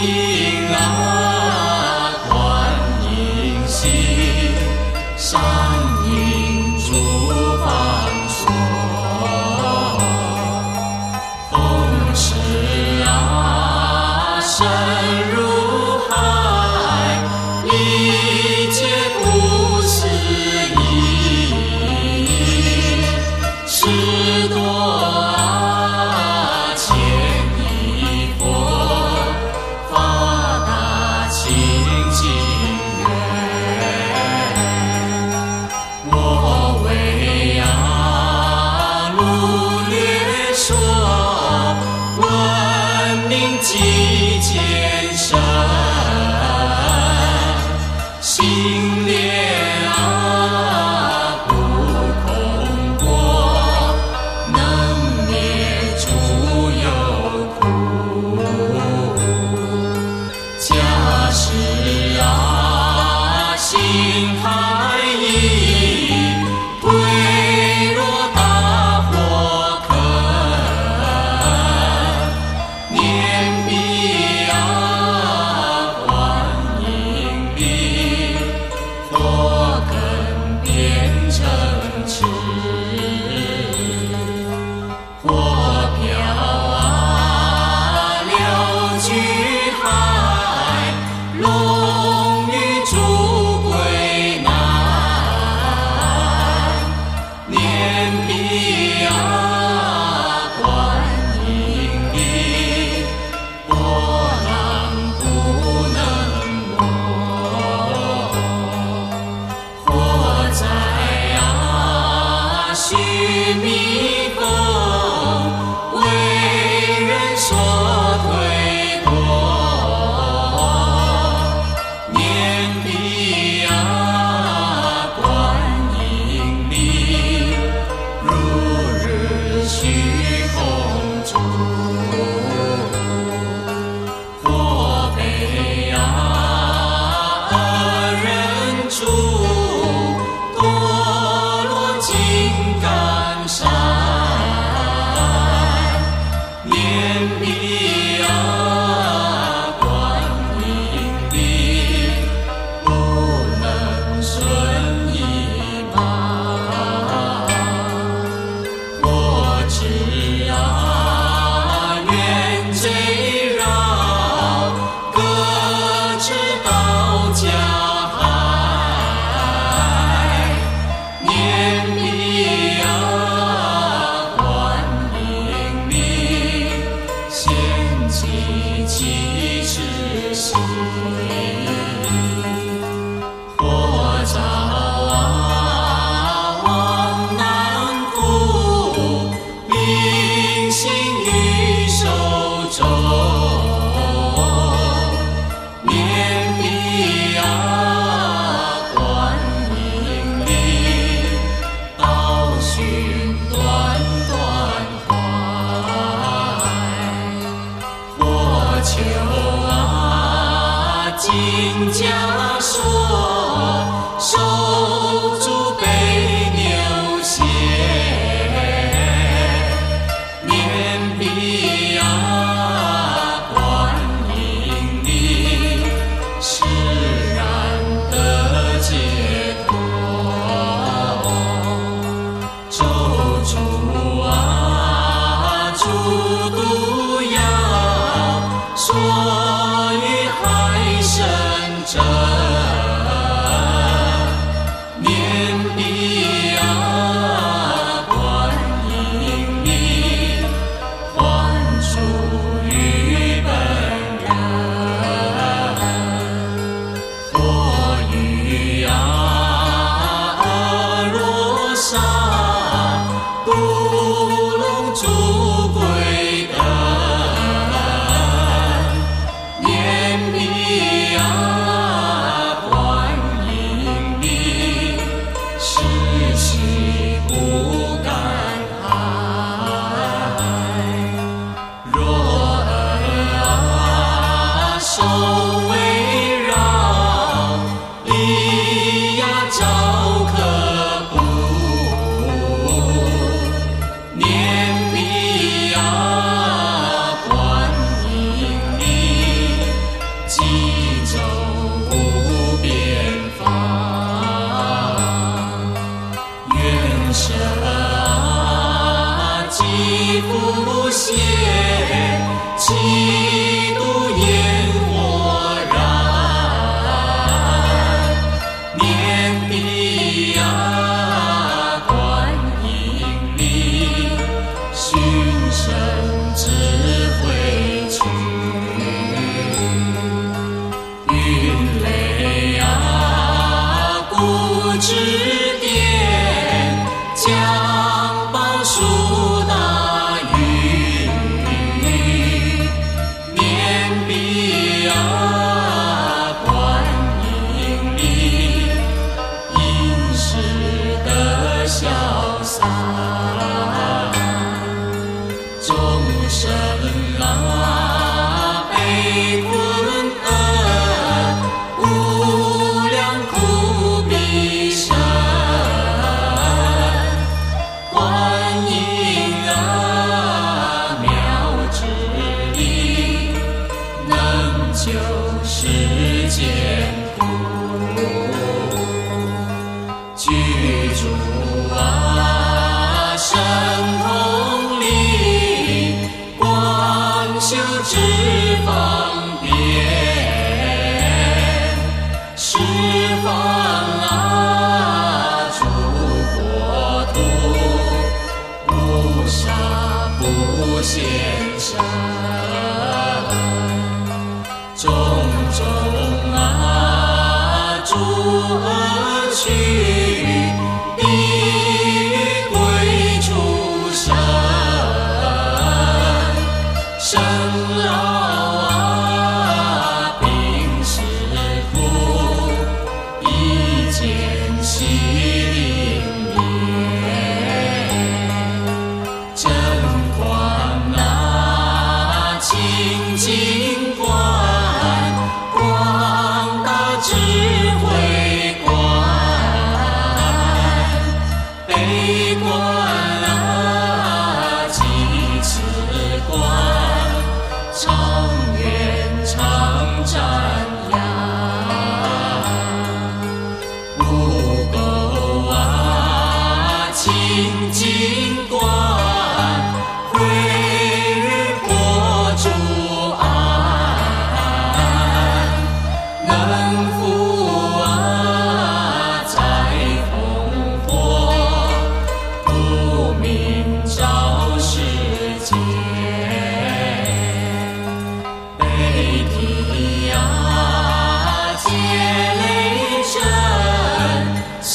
Yeah. 闻名极见深，心念手围绕，礼呀朝客不；念彼呀观音力，稽首无变法，愿舍啊疾现。潇洒，众生啊，悲困，无量苦逼身，观音啊，妙，能救世。she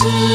see.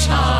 Krishna.